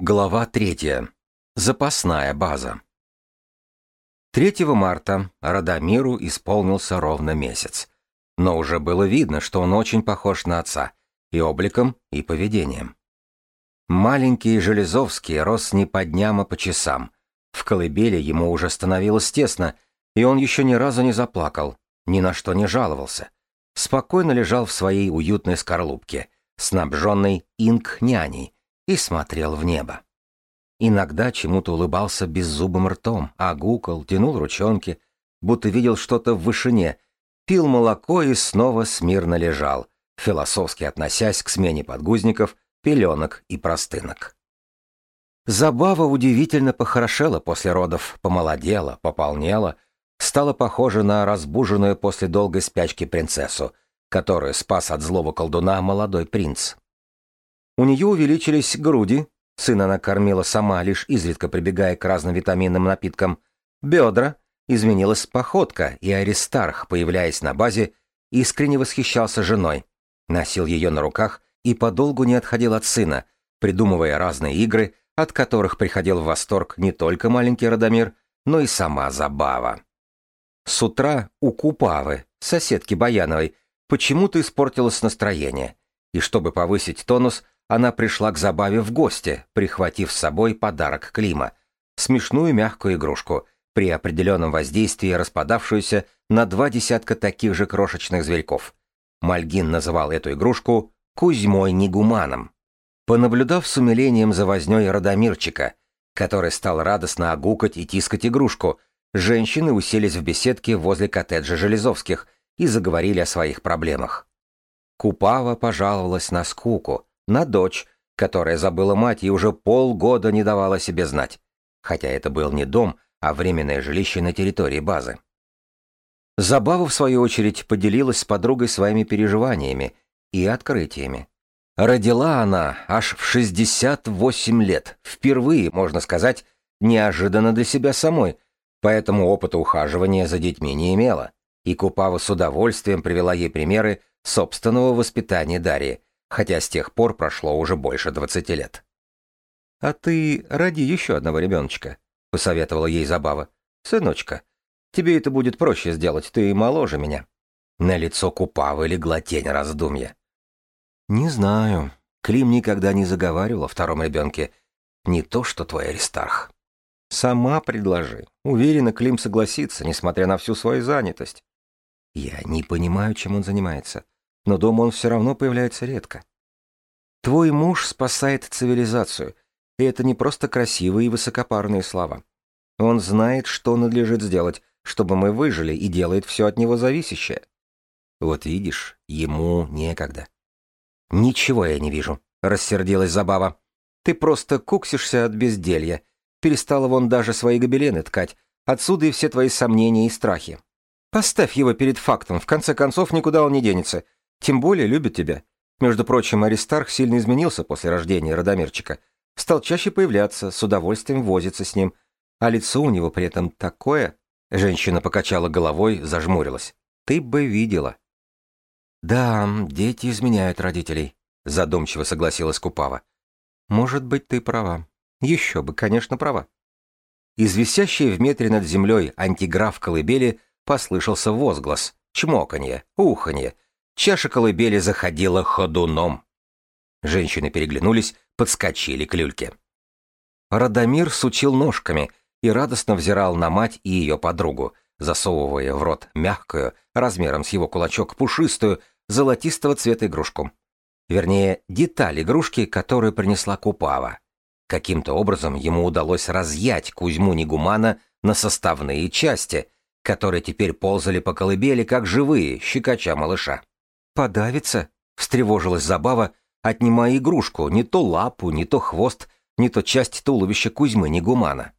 Глава третья. Запасная база. 3 марта Радомиру исполнился ровно месяц. Но уже было видно, что он очень похож на отца. И обликом, и поведением. Маленький Железовский рос не по дням, а по часам. В колыбели ему уже становилось тесно, и он еще ни разу не заплакал, ни на что не жаловался. Спокойно лежал в своей уютной скорлупке, снабженной инк-няней, и смотрел в небо. Иногда чему-то улыбался беззубым ртом, а гукал, тянул ручонки, будто видел что-то в вышине, пил молоко и снова смирно лежал, философски относясь к смене подгузников, пеленок и простынок. Забава удивительно похорошела после родов, помолодела, пополнела, стала похожа на разбуженную после долгой спячки принцессу, которую спас от злого колдуна молодой принц. У нее увеличились груди, сына она кормила сама, лишь изредка прибегая к разным витаминным напиткам, бедра, изменилась походка, и Аристарх, появляясь на базе, искренне восхищался женой, носил ее на руках и подолгу не отходил от сына, придумывая разные игры, от которых приходил в восторг не только маленький Радомир, но и сама забава. С утра у Купавы, соседки Баяновой, почему-то испортилось настроение, и чтобы повысить тонус, она пришла к забаве в гости, прихватив с собой подарок Клима, смешную мягкую игрушку, при определенном воздействии распадавшуюся на два десятка таких же крошечных зверьков. Мальгин называл эту игрушку Кузьмой Негуманом. Понаблюдав с умилением за вознёй Радомирчика, который стал радостно огукать и тискать игрушку, женщины уселись в беседке возле коттеджа Железовских и заговорили о своих проблемах. Купава пожаловалась на скуку, на дочь, которая забыла мать и уже полгода не давала себе знать, хотя это был не дом, а временное жилище на территории базы. Забава, в свою очередь, поделилась с подругой своими переживаниями и открытиями. Родила она аж в 68 лет, впервые, можно сказать, неожиданно для себя самой, поэтому опыта ухаживания за детьми не имела, и Купава с удовольствием привела ей примеры собственного воспитания Дарьи, хотя с тех пор прошло уже больше двадцати лет. «А ты роди еще одного ребеночка», — посоветовала ей Забава. «Сыночка, тебе это будет проще сделать, ты моложе меня». На лицо Купавы легла тень раздумья. «Не знаю. Клим никогда не заговаривал о втором ребенке. Не то, что твой Аристарх». «Сама предложи. Уверена, Клим согласится, несмотря на всю свою занятость». «Я не понимаю, чем он занимается но дома он все равно появляется редко. Твой муж спасает цивилизацию, и это не просто красивые и высокопарные слова. Он знает, что надлежит сделать, чтобы мы выжили, и делает все от него зависящее. Вот видишь, ему некогда. Ничего я не вижу, рассердилась Забава. Ты просто куксишься от безделья. Перестала вон даже свои гобелены ткать. Отсюда и все твои сомнения и страхи. Поставь его перед фактом, в конце концов никуда он не денется. Тем более любит тебя. Между прочим, Аристарх сильно изменился после рождения Радомирчика. Стал чаще появляться, с удовольствием возиться с ним. А лицо у него при этом такое... Женщина покачала головой, зажмурилась. Ты бы видела. Да, дети изменяют родителей, задумчиво согласилась Купава. Может быть, ты права. Еще бы, конечно, права. Из висящей в метре над землей антиграф колыбели послышался возглас, чмоканье, уханье, Чаша колыбели заходила ходуном. Женщины переглянулись, подскочили к люльке. Радомир сучил ножками и радостно взирал на мать и ее подругу, засовывая в рот мягкую, размером с его кулачок пушистую, золотистого цвета игрушку. Вернее, деталь игрушки, которую принесла Купава. Каким-то образом ему удалось разъять Кузьму Негумана на составные части, которые теперь ползали по колыбели, как живые, щекоча малыша. «Подавится?» — встревожилась Забава, отнимая игрушку, не то лапу, не то хвост, не то часть туловища Кузьмы Негумана.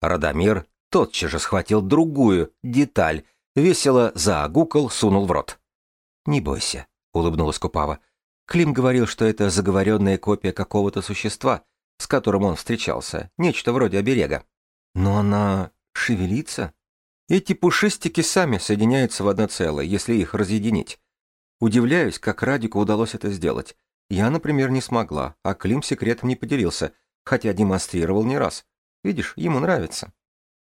Радомир тотчас же схватил другую деталь, весело заагукал, сунул в рот. «Не бойся», — улыбнулась Купава. Клим говорил, что это заговоренная копия какого-то существа, с которым он встречался, нечто вроде оберега. Но она шевелится? Эти пушистики сами соединяются в одно целое, если их разъединить. Удивляюсь, как Радику удалось это сделать. Я, например, не смогла, а Клим секретом не поделился, хотя демонстрировал не раз. Видишь, ему нравится.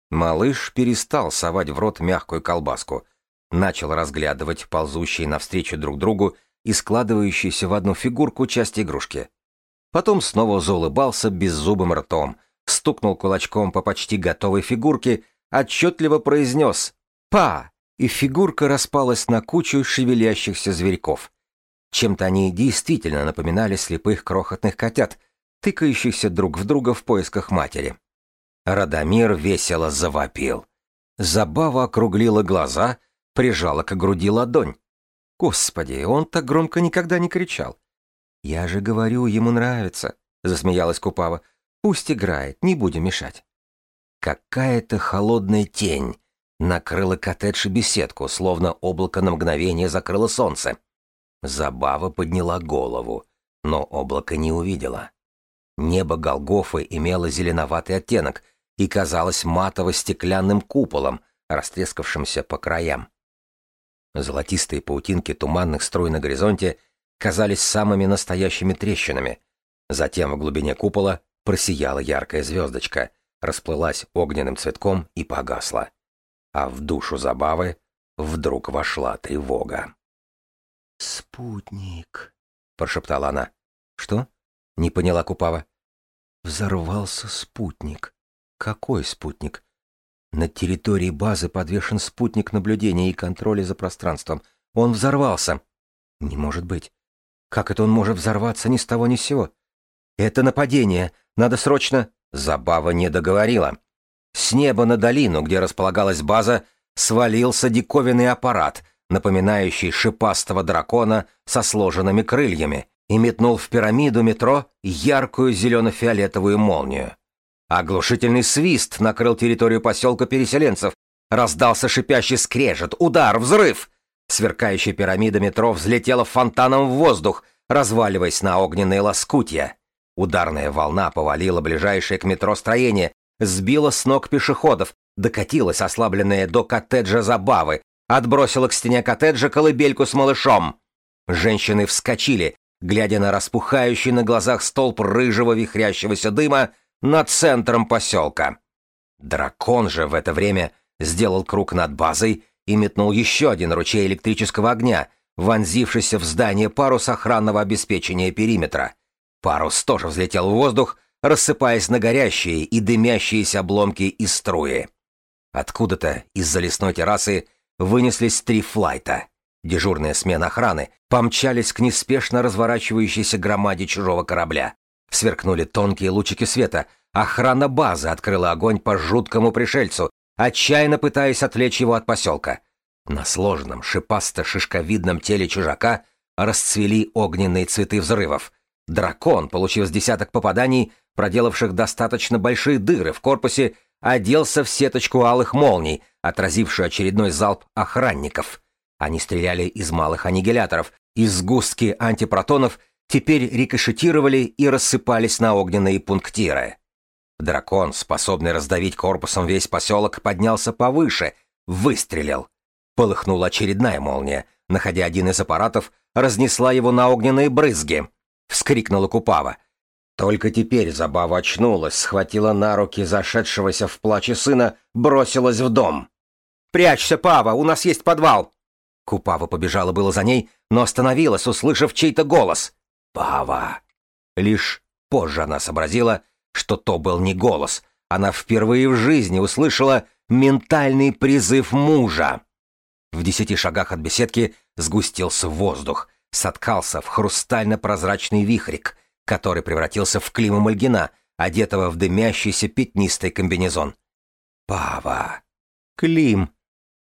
Малыш перестал совать в рот мягкую колбаску, начал разглядывать ползущие навстречу друг другу и складывающиеся в одну фигурку части игрушки. Потом снова заулыбался беззубым ртом, стукнул кулачком по почти готовой фигурке, отчетливо произнес «Па!» И фигурка распалась на кучу шевелящихся зверьков. Чем-то они действительно напоминали слепых крохотных котят, тыкающихся друг в друга в поисках матери. Радомир весело завопил. Забава округлила глаза, прижала к груди ладонь. Господи, он так громко никогда не кричал. «Я же говорю, ему нравится», — засмеялась Купава. «Пусть играет, не будем мешать». Какая-то холодная тень накрыла коттедж и беседку, словно облако на мгновение закрыло солнце. Забава подняла голову, но облако не увидела. Небо Голгофы имело зеленоватый оттенок и казалось матово-стеклянным куполом, растрескавшимся по краям. Золотистые паутинки туманных струй на горизонте казались самыми настоящими трещинами. Затем в глубине купола просияла яркая звездочка, расплылась огненным цветком и погасла. А в душу забавы вдруг вошла тревога. «Спутник», — прошептала она. «Что?» — не поняла Купава. «Взорвался спутник. Какой спутник?» На территории базы подвешен спутник наблюдения и контроля за пространством. Он взорвался. Не может быть. Как это он может взорваться ни с того ни с сего? Это нападение. Надо срочно... Забава не договорила. С неба на долину, где располагалась база, свалился диковинный аппарат, напоминающий шипастого дракона со сложенными крыльями, и метнул в пирамиду метро яркую зелено-фиолетовую молнию. Оглушительный свист накрыл территорию поселка переселенцев. Раздался шипящий скрежет, удар, взрыв. Сверкающая пирамида метро взлетела фонтаном в воздух, разваливаясь на огненные лоскутья. Ударная волна повалила ближайшее к метро строение, сбила с ног пешеходов, докатилась ослабленная до коттеджа забавы, отбросила к стене коттеджа колыбельку с малышом. Женщины вскочили, глядя на распухающий на глазах столб рыжего вихрящегося дыма, над центром поселка. Дракон же в это время сделал круг над базой и метнул еще один ручей электрического огня, вонзившийся в здание парус охранного обеспечения периметра. Парус тоже взлетел в воздух, рассыпаясь на горящие и дымящиеся обломки и струи. Откуда-то из-за лесной террасы вынеслись три флайта. Дежурная смена охраны помчались к неспешно разворачивающейся громаде чужого корабля. Сверкнули тонкие лучики света. Охрана базы открыла огонь по жуткому пришельцу, отчаянно пытаясь отвлечь его от поселка. На сложном, шипасто-шишковидном теле чужака расцвели огненные цветы взрывов. Дракон, получив с десяток попаданий, проделавших достаточно большие дыры в корпусе, оделся в сеточку алых молний, отразившую очередной залп охранников. Они стреляли из малых аннигиляторов, из сгустки антипротонов теперь рикошетировали и рассыпались на огненные пунктиры. Дракон, способный раздавить корпусом весь поселок, поднялся повыше, выстрелил. Полыхнула очередная молния, находя один из аппаратов, разнесла его на огненные брызги. Вскрикнула Купава. Только теперь Забава очнулась, схватила на руки зашедшегося в плаче сына, бросилась в дом. «Прячься, Пава, у нас есть подвал!» Купава побежала было за ней, но остановилась, услышав чей-то голос. Пава. Лишь позже она сообразила, что то был не голос. Она впервые в жизни услышала ментальный призыв мужа. В десяти шагах от беседки сгустился воздух, соткался в хрустально-прозрачный вихрик, который превратился в Клима Мальгина, одетого в дымящийся пятнистый комбинезон. «Пава!» «Клим!»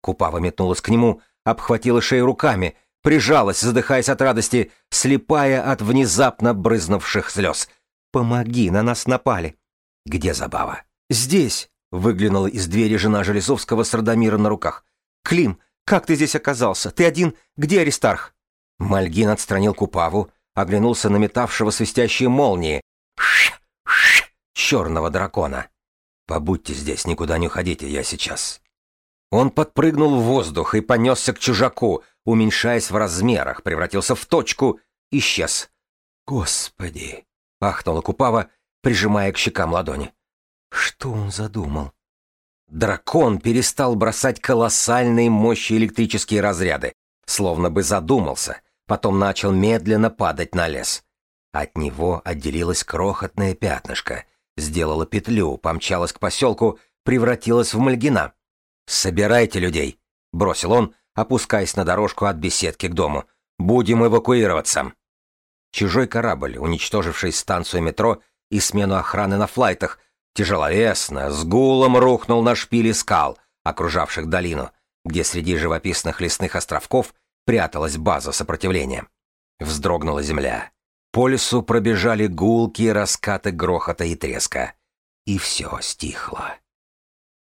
Купава метнулась к нему, обхватила шею руками — прижалась, задыхаясь от радости, слепая от внезапно брызнувших слез. «Помоги, на нас напали!» «Где забава?» «Здесь!» — выглянула из двери жена Железовского с Радомиром на руках. «Клим, как ты здесь оказался? Ты один? Где Аристарх?» Мальгин отстранил Купаву, оглянулся на метавшего свистящие молнии. Ш -ш черного дракона. «Побудьте здесь, никуда не уходите, я сейчас». Он подпрыгнул в воздух и понесся к чужаку, уменьшаясь в размерах, превратился в точку, исчез. «Господи!» — ахнула Купава прижимая к щекам ладони. Что он задумал? Дракон перестал бросать колоссальные мощи электрические разряды, словно бы задумался, потом начал медленно падать на лес. От него отделилось крохотное пятнышко, сделала петлю, помчалась к поселку, превратилась в Мальгина. «Собирайте людей», — бросил он, опускаясь на дорожку от беседки к дому. «Будем эвакуироваться». Чужой корабль, уничтоживший станцию метро и смену охраны на флайтах, тяжеловесно, с гулом рухнул на шпили скал, окружавших долину, где среди живописных лесных островков пряталась база сопротивления. Вздрогнула земля. По лесу пробежали гулкие раскаты грохота и треска. И все стихло.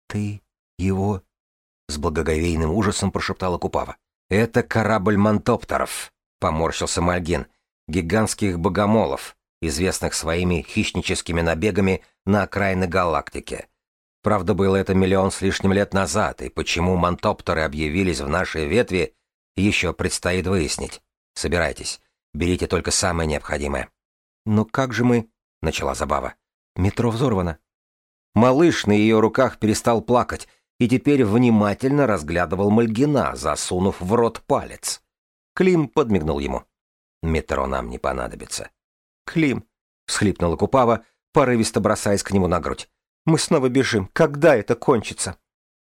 «Ты его...» — с благоговейным ужасом прошептала Купава. «Это корабль мантоптеров», — поморщился Мальгин, — «гигантских богомолов, известных своими хищническими набегами на окраины галактики. Правда, было это миллион с лишним лет назад, и почему мантоптеры объявились в нашей ветви, еще предстоит выяснить. Собирайтесь, берите только самое необходимое. «Ну как же мы...» — начала Забава. «Метро взорвано». Малыш на ее руках перестал плакать и теперь внимательно разглядывал Мальгина, засунув в рот палец. Клим подмигнул ему. «Метро нам не понадобится». «Клим», — всхлипнула Купава, порывисто бросаясь к нему на грудь. «Мы снова бежим. Когда это кончится?»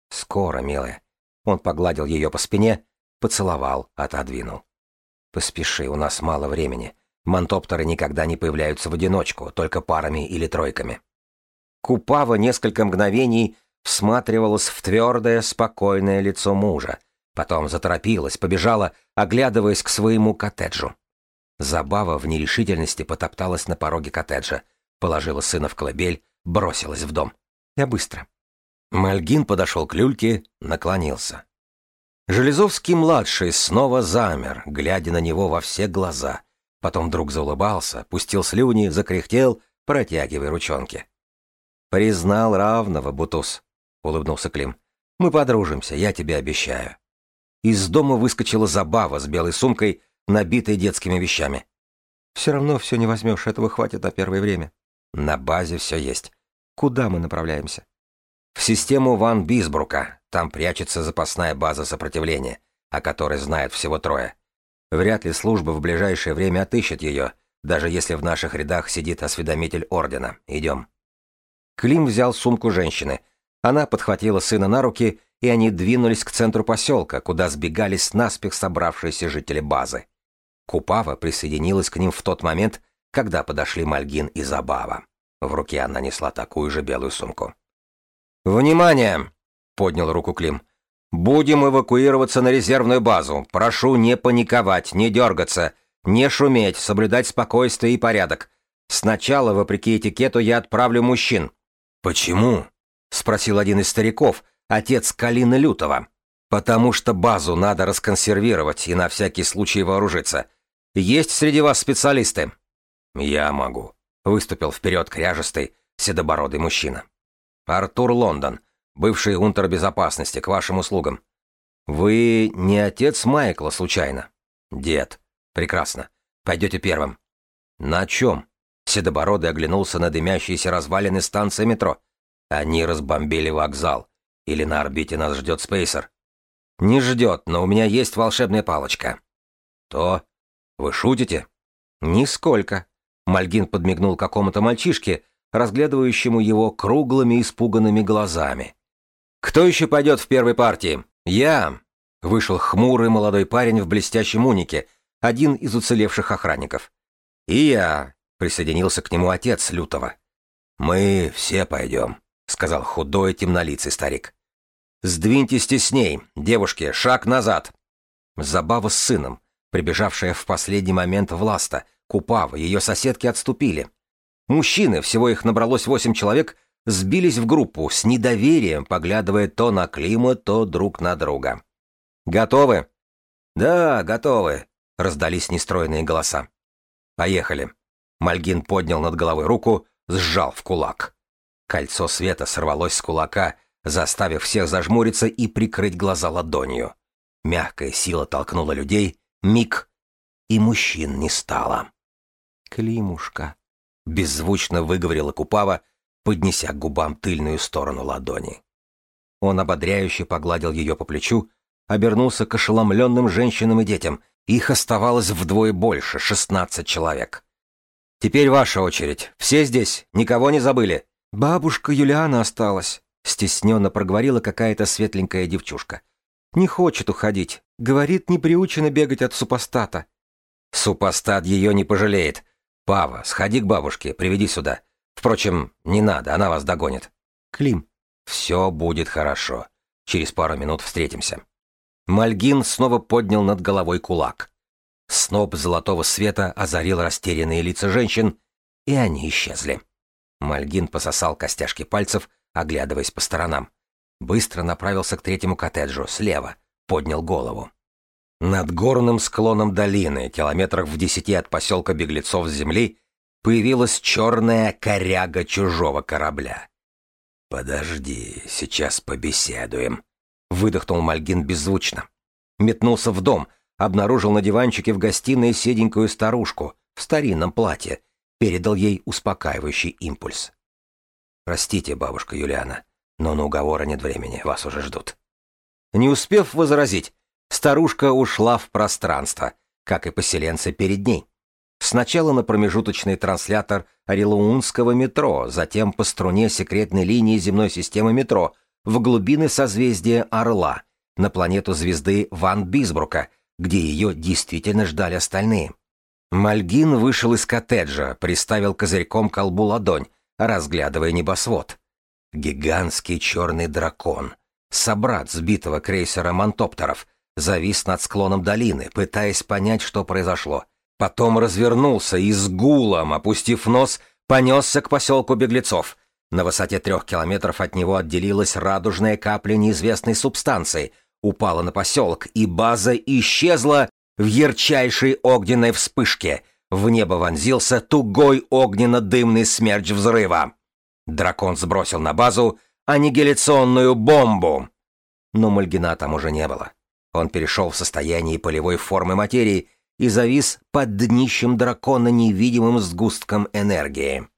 «Скоро, милая». Он погладил ее по спине, поцеловал, отодвинул. «Поспеши, у нас мало времени. Мантоптеры никогда не появляются в одиночку, только парами или тройками». Купава несколько мгновений всматривалась в твердое, спокойное лицо мужа, потом заторопилась, побежала, оглядываясь к своему коттеджу. Забава в нерешительности потопталась на пороге коттеджа, положила сына в колыбель, бросилась в дом. Я быстро. Мальгин подошел к люльке, наклонился. Железовский-младший снова замер, глядя на него во все глаза. Потом вдруг заулыбался, пустил слюни, закряхтел, протягивая ручонки. «Признал равного, Бутус», — улыбнулся Клим. «Мы подружимся, я тебе обещаю». Из дома выскочила забава с белой сумкой, набитой детскими вещами. «Все равно все не возьмешь, этого хватит на первое время». «На базе все есть. Куда мы направляемся?» «В систему Ван Бисбрука. Там прячется запасная база сопротивления, о которой знает всего трое. Вряд ли служба в ближайшее время отыщет ее, даже если в наших рядах сидит осведомитель Ордена. Идем. Клим взял сумку женщины. Она подхватила сына на руки, и они двинулись к центру поселка, куда сбегались наспех собравшиеся жители базы. Купава присоединилась к ним в тот момент, когда подошли Мальгин и Забава. В руке она несла такую же белую сумку. «Внимание!» Поднял руку Клим. «Будем эвакуироваться на резервную базу. Прошу не паниковать, не дергаться, не шуметь, соблюдать спокойствие и порядок. Сначала, вопреки этикету, я отправлю мужчин». «Почему?» — спросил один из стариков, отец Калины Лютова. «Потому что базу надо расконсервировать и на всякий случай вооружиться. Есть среди вас специалисты?» «Я могу», — выступил вперед кряжестый, седобородый мужчина. «Артур Лондон, бывший унтер-безопасности, к вашим услугам. Вы не отец Майкла, случайно? Дед. Прекрасно. Пойдете первым. На чем? Седобородый оглянулся на дымящиеся развалины станции метро. Они разбомбили вокзал. Или на орбите нас ждет спейсер? Не ждет, но у меня есть волшебная палочка. То? Вы шутите? Нисколько. Мальгин подмигнул какому-то мальчишке, разглядывающему его круглыми испуганными глазами. «Кто еще пойдет в первой партии?» «Я!» — вышел хмурый молодой парень в блестящем унике, один из уцелевших охранников. «И я!» — присоединился к нему отец Лютого. «Мы все пойдем», — сказал худой темнолицый старик. «Сдвиньтесь тесней, девушки, шаг назад!» Забава с сыном, прибежавшая в последний момент Власта, Купава, ее соседки отступили. Мужчины, всего их набралось восемь человек, сбились в группу, с недоверием поглядывая то на Клима, то друг на друга. «Готовы?» «Да, готовы», — раздались нестройные голоса. «Поехали». Мальгин поднял над головой руку, сжал в кулак. Кольцо света сорвалось с кулака, заставив всех зажмуриться и прикрыть глаза ладонью. Мягкая сила толкнула людей, миг, и мужчин не стало. «Климушка», — беззвучно выговорила Купава, поднеся к губам тыльную сторону ладони. Он ободряюще погладил ее по плечу, обернулся к ошеломленным женщинам и детям. Их оставалось вдвое больше, шестнадцать человек. «Теперь ваша очередь. Все здесь? Никого не забыли?» «Бабушка Юлиана осталась», — стесненно проговорила какая-то светленькая девчушка. «Не хочет уходить. Говорит, не приучена бегать от супостата». «Супостат ее не пожалеет. Пава, сходи к бабушке, приведи сюда. Впрочем, не надо, она вас догонит». «Клим». «Все будет хорошо. Через пару минут встретимся». Мальгин снова поднял над головой кулак. Сноп золотого света озарил растерянные лица женщин, и они исчезли. Мальгин пососал костяшки пальцев, оглядываясь по сторонам. Быстро направился к третьему коттеджу, слева, поднял голову. Над горным склоном долины, километрах в десяти от поселка беглецов с земли, появилась черная коряга чужого корабля. «Подожди, сейчас побеседуем», — выдохнул Мальгин беззвучно. Метнулся в дом, обнаружил на диванчике в гостиной седенькую старушку в старинном платье, передал ей успокаивающий импульс. «Простите, бабушка Юлиана, но на уговоры нет времени, вас уже ждут». Не успев возразить, старушка ушла в пространство, как и поселенцы перед ней. Сначала на промежуточный транслятор Орелуунского метро, затем по струне секретной линии земной системы метро в глубины созвездия Орла, на планету звезды Ван Бисбрука, где ее действительно ждали остальные. Мальгин вышел из коттеджа, приставил козырьком колбу ладонь, разглядывая небосвод. Гигантский черный дракон, собрат сбитого крейсера Монтоптеров, завис над склоном долины, пытаясь понять, что произошло. Потом развернулся и с гулом, опустив нос, понесся к поселку беглецов. На высоте трех километров от него отделилась радужная капля неизвестной субстанции, упала на поселок, и база исчезла в ярчайшей огненной вспышке. В небо вонзился тугой огненно-дымный смерч взрыва. Дракон сбросил на базу аннигиляционную бомбу. Но Мальгина там уже не было. Он перешел в состояние полевой формы материи и завис под днищем дракона невидимым сгустком энергии.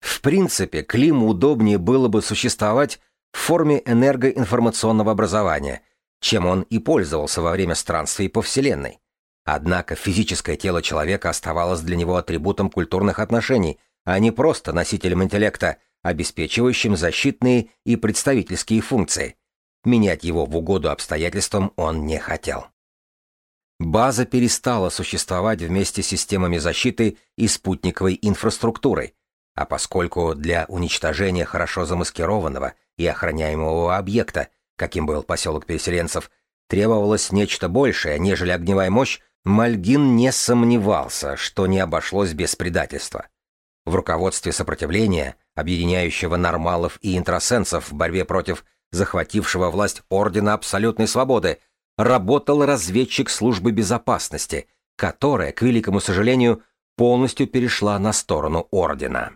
В принципе, Климу удобнее было бы существовать в форме энергоинформационного образования, чем он и пользовался во время странствий по Вселенной. Однако физическое тело человека оставалось для него атрибутом культурных отношений, а не просто носителем интеллекта, обеспечивающим защитные и представительские функции. Менять его в угоду обстоятельствам он не хотел. База перестала существовать вместе с системами защиты и спутниковой инфраструктурой, а поскольку для уничтожения хорошо замаскированного и охраняемого объекта, каким был поселок переселенцев, требовалось нечто большее, нежели огневая мощь, Мальгин не сомневался, что не обошлось без предательства. В руководстве сопротивления, объединяющего нормалов и интросенсов в борьбе против захватившего власть Ордена Абсолютной Свободы, работал разведчик службы безопасности, которая, к великому сожалению, полностью перешла на сторону Ордена.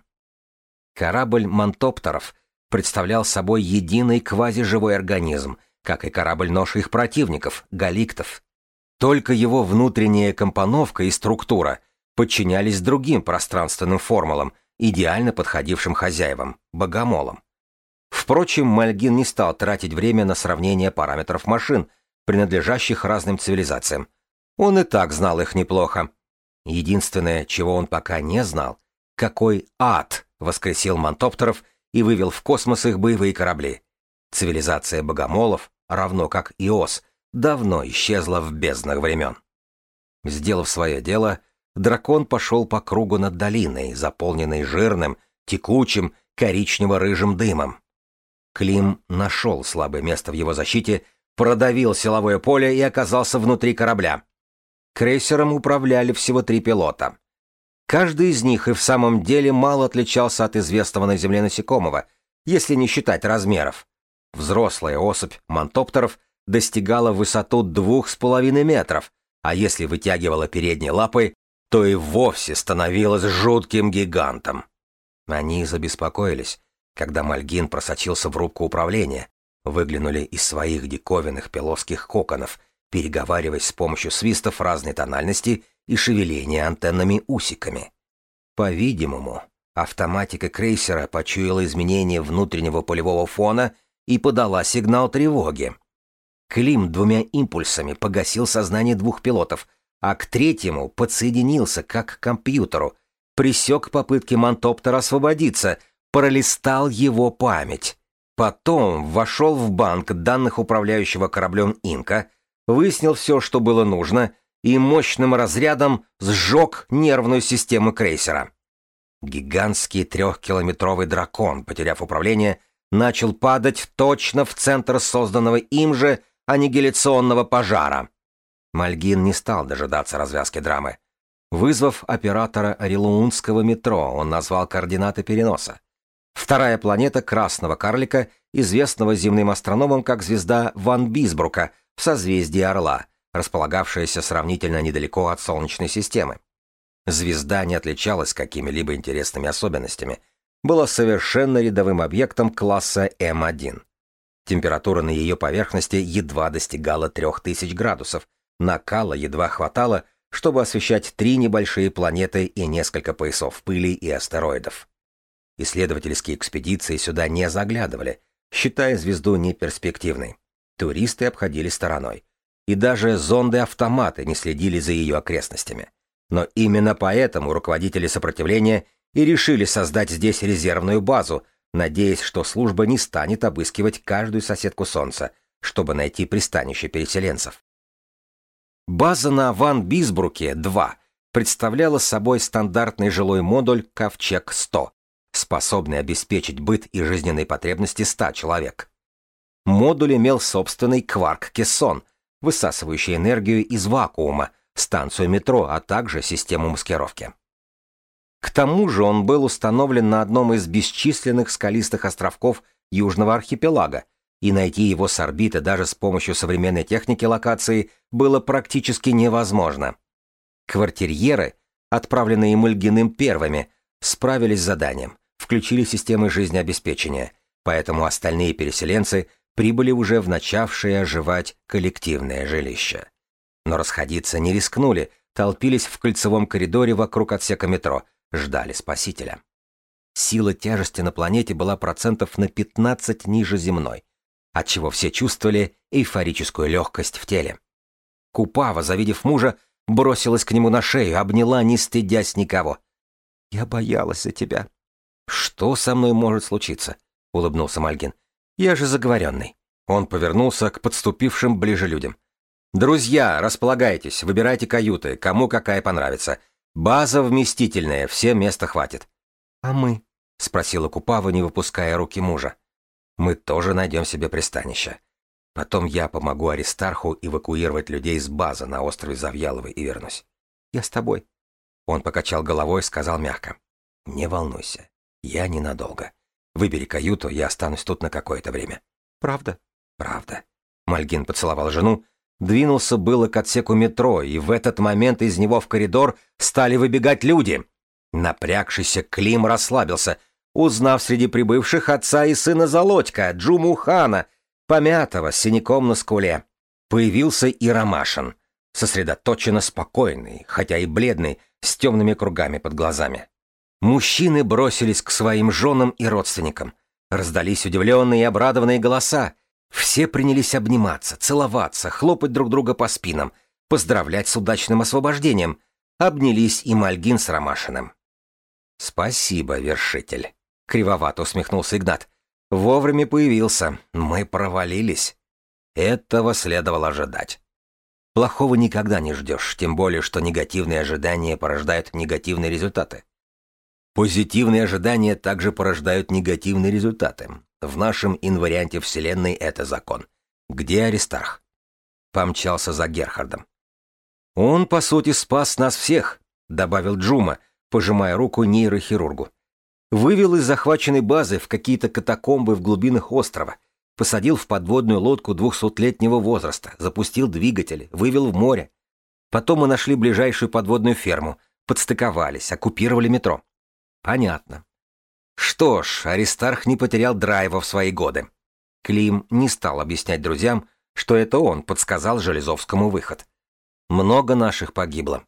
Корабль Мантоптеров представлял собой единый квазиживой организм, как и корабль-нож их противников, галиктов. Только его внутренняя компоновка и структура подчинялись другим пространственным формулам, идеально подходившим хозяевам, богомолам. Впрочем, Мальгин не стал тратить время на сравнение параметров машин – принадлежащих разным цивилизациям. Он и так знал их неплохо. Единственное, чего он пока не знал, какой ад воскресил мантоптеров и вывел в космос их боевые корабли. Цивилизация богомолов, равно как Иос, давно исчезла в безднах времен. Сделав свое дело, дракон пошел по кругу над долиной, заполненной жирным, текучим, коричнево-рыжим дымом. Клим нашел слабое место в его защите продавил силовое поле и оказался внутри корабля. Крейсером управляли всего три пилота. Каждый из них и в самом деле мало отличался от известного на Земле насекомого, если не считать размеров. Взрослая особь мантоптеров достигала высоту двух с половиной метров, а если вытягивала передние лапы, то и вовсе становилась жутким гигантом. Они забеспокоились, когда Мальгин просочился в рубку управления, выглянули из своих диковинных пилотских коконов, переговариваясь с помощью свистов разной тональности и шевеления антеннами-усиками. По-видимому, Автоматика крейсера почуяла изменение внутреннего полевого фона и подала сигнал тревоги. Клим двумя импульсами погасил сознание двух пилотов, а к третьему подсоединился как к компьютеру, пресек попытки Мантоптера освободиться, пролистал его память. Потом вошел в банк данных управляющего кораблем «Инка», выяснил все, что было нужно, и мощным разрядом сжег нервную систему крейсера. Гигантский трехкилометровый дракон, потеряв управление, начал падать точно в центр созданного им же аннигиляционного пожара. Мальгин не стал дожидаться развязки драмы. Вызвав оператора Орелуунского метро, он назвал координаты переноса. Вторая планета Красного Карлика, известного земным астрономам как звезда Ван Бисбрука в созвездии Орла, располагавшаяся сравнительно недалеко от Солнечной системы. Звезда не отличалась какими-либо интересными особенностями, была совершенно рядовым объектом класса М1. Температура на ее поверхности едва достигала 3000 градусов, накала едва хватало, чтобы освещать три небольшие планеты и несколько поясов пыли и астероидов. Исследовательские экспедиции сюда не заглядывали, считая звезду неперспективной. Туристы обходили стороной. И даже зонды-автоматы не следили за ее окрестностями. Но именно поэтому руководители сопротивления и решили создать здесь резервную базу, надеясь, что служба не станет обыскивать каждую соседку Солнца, чтобы найти пристанище переселенцев. База на Ван Бисбруке-2 представляла собой стандартный жилой модуль «Ковчег-100», способный обеспечить быт и жизненные потребности 100 человек. Модуль имел собственный кварк-кессон, высасывающий энергию из вакуума, станцию метро, а также систему маскировки. К тому же он был установлен на одном из бесчисленных скалистых островков Южного архипелага, и найти его с орбиты даже с помощью современной техники локации было практически невозможно. Квартирьеры, отправленные Мыльгиным первыми, справились с заданием, включили системы жизнеобеспечения, поэтому остальные переселенцы прибыли уже в начавшее оживать коллективное жилище. Но расходиться не рискнули, толпились в кольцевом коридоре вокруг отсека метро, ждали спасителя. Сила тяжести на планете была процентов на 15 ниже земной, отчего все чувствовали эйфорическую легкость в теле. Купава, завидев мужа, бросилась к нему на шею, обняла, не стыдясь никого. «Я боялась за тебя». «Что со мной может случиться?» — улыбнулся Мальгин. «Я же заговоренный». Он повернулся к подступившим ближе людям. «Друзья, располагайтесь, выбирайте каюты, кому какая понравится. База вместительная, всем места хватит». «А мы?» — спросила Купава, не выпуская руки мужа. «Мы тоже найдем себе пристанище. Потом я помогу Аристарху эвакуировать людей с базы на острове Завьяловой и вернусь». «Я с тобой». Он покачал головой и сказал мягко. «Не волнуйся, я ненадолго. Выбери каюту, я останусь тут на какое-то время». «Правда?» «Правда». Мальгин поцеловал жену, Двинулся было к отсеку метро, и в этот момент из него в коридор стали выбегать люди. Напрягшийся Клим расслабился, узнав среди прибывших отца и сына Золотька, Джуму Хана, помятого, с синяком на скуле. Появился и Ромашин, сосредоточенно спокойный, хотя и бледный, с темными кругами под глазами. Мужчины бросились к своим женам и родственникам. Раздались удивленные и обрадованные голоса. Все принялись обниматься, целоваться, хлопать друг друга по спинам, поздравлять с удачным освобождением. Обнялись и Мальгин с Ромашиным. «Спасибо, вершитель», — кривовато усмехнулся Игнат. «Вовремя появился. Мы провалились». Этого следовало ожидать. Плохого никогда не ждешь, тем более, что негативные ожидания порождают негативные результаты. Позитивные ожидания также порождают негативные результаты. В нашем инварианте Вселенной это закон. Где Аристарх? Помчался за Герхардом. Он, по сути, спас нас всех, добавил Джума, пожимая руку нейрохирургу. Вывел из захваченной базы в какие-то катакомбы в глубинах острова, посадил в подводную лодку двухсотлетнего возраста, запустил двигатели, вывел в море. Потом мы нашли ближайшую подводную ферму, подстыковались, оккупировали метро. Понятно. Что ж, Аристарх не потерял драйва в свои годы. Клим не стал объяснять друзьям, что это он подсказал Железовскому выход. Много наших погибло.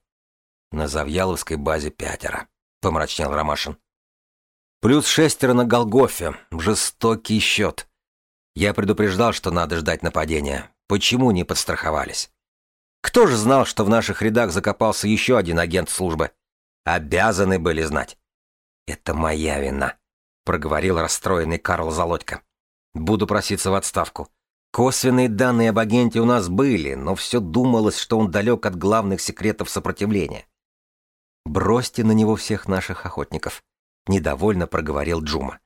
На Завьяловской базе пятеро, помрачнел Ромашин. Плюс шестеро на Голгофе. Жестокий счет. Я предупреждал, что надо ждать нападения. Почему не подстраховались? Кто же знал, что в наших рядах закопался еще один агент службы? Обязаны были знать. Это моя вина, проговорил расстроенный Карл Залодько. Буду проситься в отставку. Косвенные данные об агенте у нас были, но все думалось, что он далек от главных секретов сопротивления. «Бросьте на него всех наших охотников», — недовольно проговорил Джума.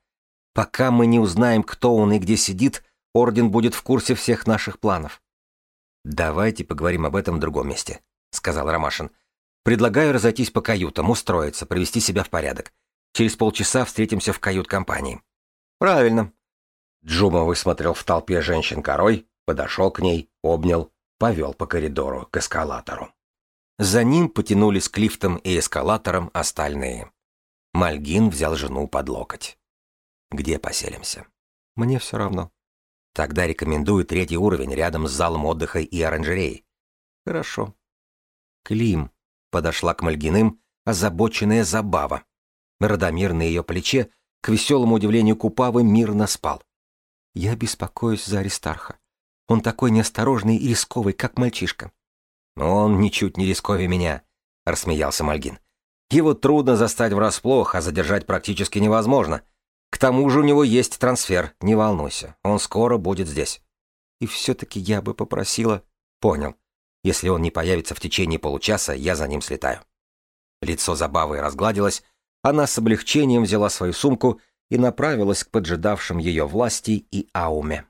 «Пока мы не узнаем, кто он и где сидит, Орден будет в курсе всех наших планов». «Давайте поговорим об этом в другом месте», — сказал Ромашин. «Предлагаю разойтись по каютам, устроиться, привести себя в порядок. Через полчаса встретимся в кают-компании». «Правильно». Джума высмотрел в толпе женщин корой, подошел к ней, обнял, повел по коридору к эскалатору. За ним потянулись к лифтам и эскалаторам остальные. Мальгин взял жену под локоть. «Где поселимся?» «Мне все равно». Тогда рекомендую третий уровень рядом с залом отдыха и оранжереей. Хорошо. Клим подошла к Мальгиным, озабоченная забава. Радомир на ее плече, к веселому удивлению Купавы, мирно спал. Я беспокоюсь за Аристарха. Он такой неосторожный и рисковый, как мальчишка. Он ничуть не рисковее меня, рассмеялся Мальгин. Его трудно застать врасплох, а задержать практически невозможно. К тому же у него есть трансфер, не волнуйся, он скоро будет здесь. И все-таки я бы попросила... Понял. Если он не появится в течение получаса, я за ним слетаю. Лицо Забавы разгладилось, она с облегчением взяла свою сумку и направилась к поджидавшим ее власти и Ауме.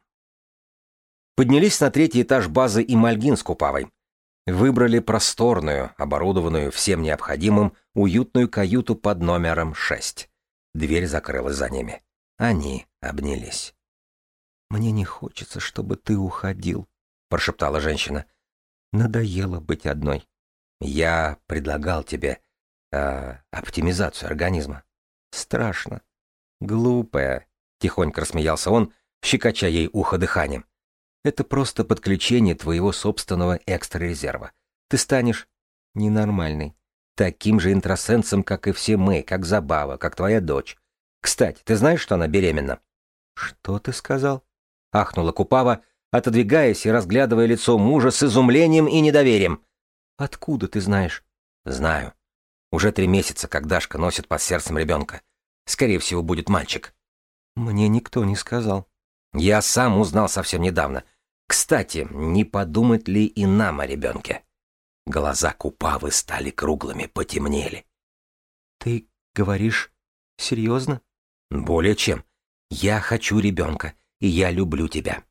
Поднялись на третий этаж базы и Мальгин с Купавой. Выбрали просторную, оборудованную всем необходимым, уютную каюту под номером 6. Дверь закрылась за ними. Они обнялись. «Мне не хочется, чтобы ты уходил», — прошептала женщина. «Надоело быть одной. Я предлагал тебе э, оптимизацию организма. Страшно. Глупая», — тихонько рассмеялся он, щекоча ей ухо дыханием. «Это просто подключение твоего собственного экстрарезерва. Ты станешь ненормальный таким же интросенсом, как и все мы, как Забава, как твоя дочь. Кстати, ты знаешь, что она беременна?» «Что ты сказал?» — ахнула Купава, отодвигаясь и разглядывая лицо мужа с изумлением и недоверием. «Откуда ты знаешь?» «Знаю. Уже три месяца, как Дашка носит под сердцем ребенка. Скорее всего, будет мальчик». «Мне никто не сказал». «Я сам узнал совсем недавно. Кстати, не подумать ли и нам о ребенке?» Глаза Купавы стали круглыми, потемнели. «Ты говоришь серьезно?» «Более чем. Я хочу ребенка, и я люблю тебя».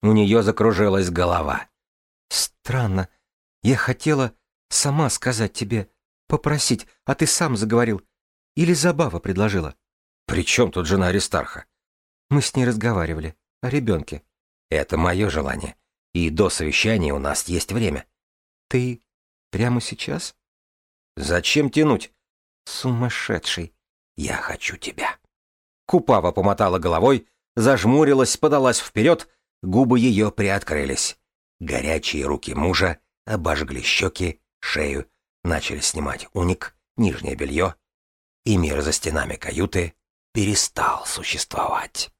У нее закружилась голова. «Странно. Я хотела сама сказать тебе, попросить, а ты сам заговорил. Или Забава предложила?» «При чем тут жена Аристарха?» «Мы с ней разговаривали. О ребенке». «Это мое желание. И до совещания у нас есть время». «Ты Прямо сейчас? Зачем тянуть? Сумасшедший. Я хочу тебя. Купава помотала головой, зажмурилась, подалась вперед, губы ее приоткрылись. Горячие руки мужа обожгли щеки, шею, начали снимать уник, нижнее белье, и мир за стенами каюты перестал существовать.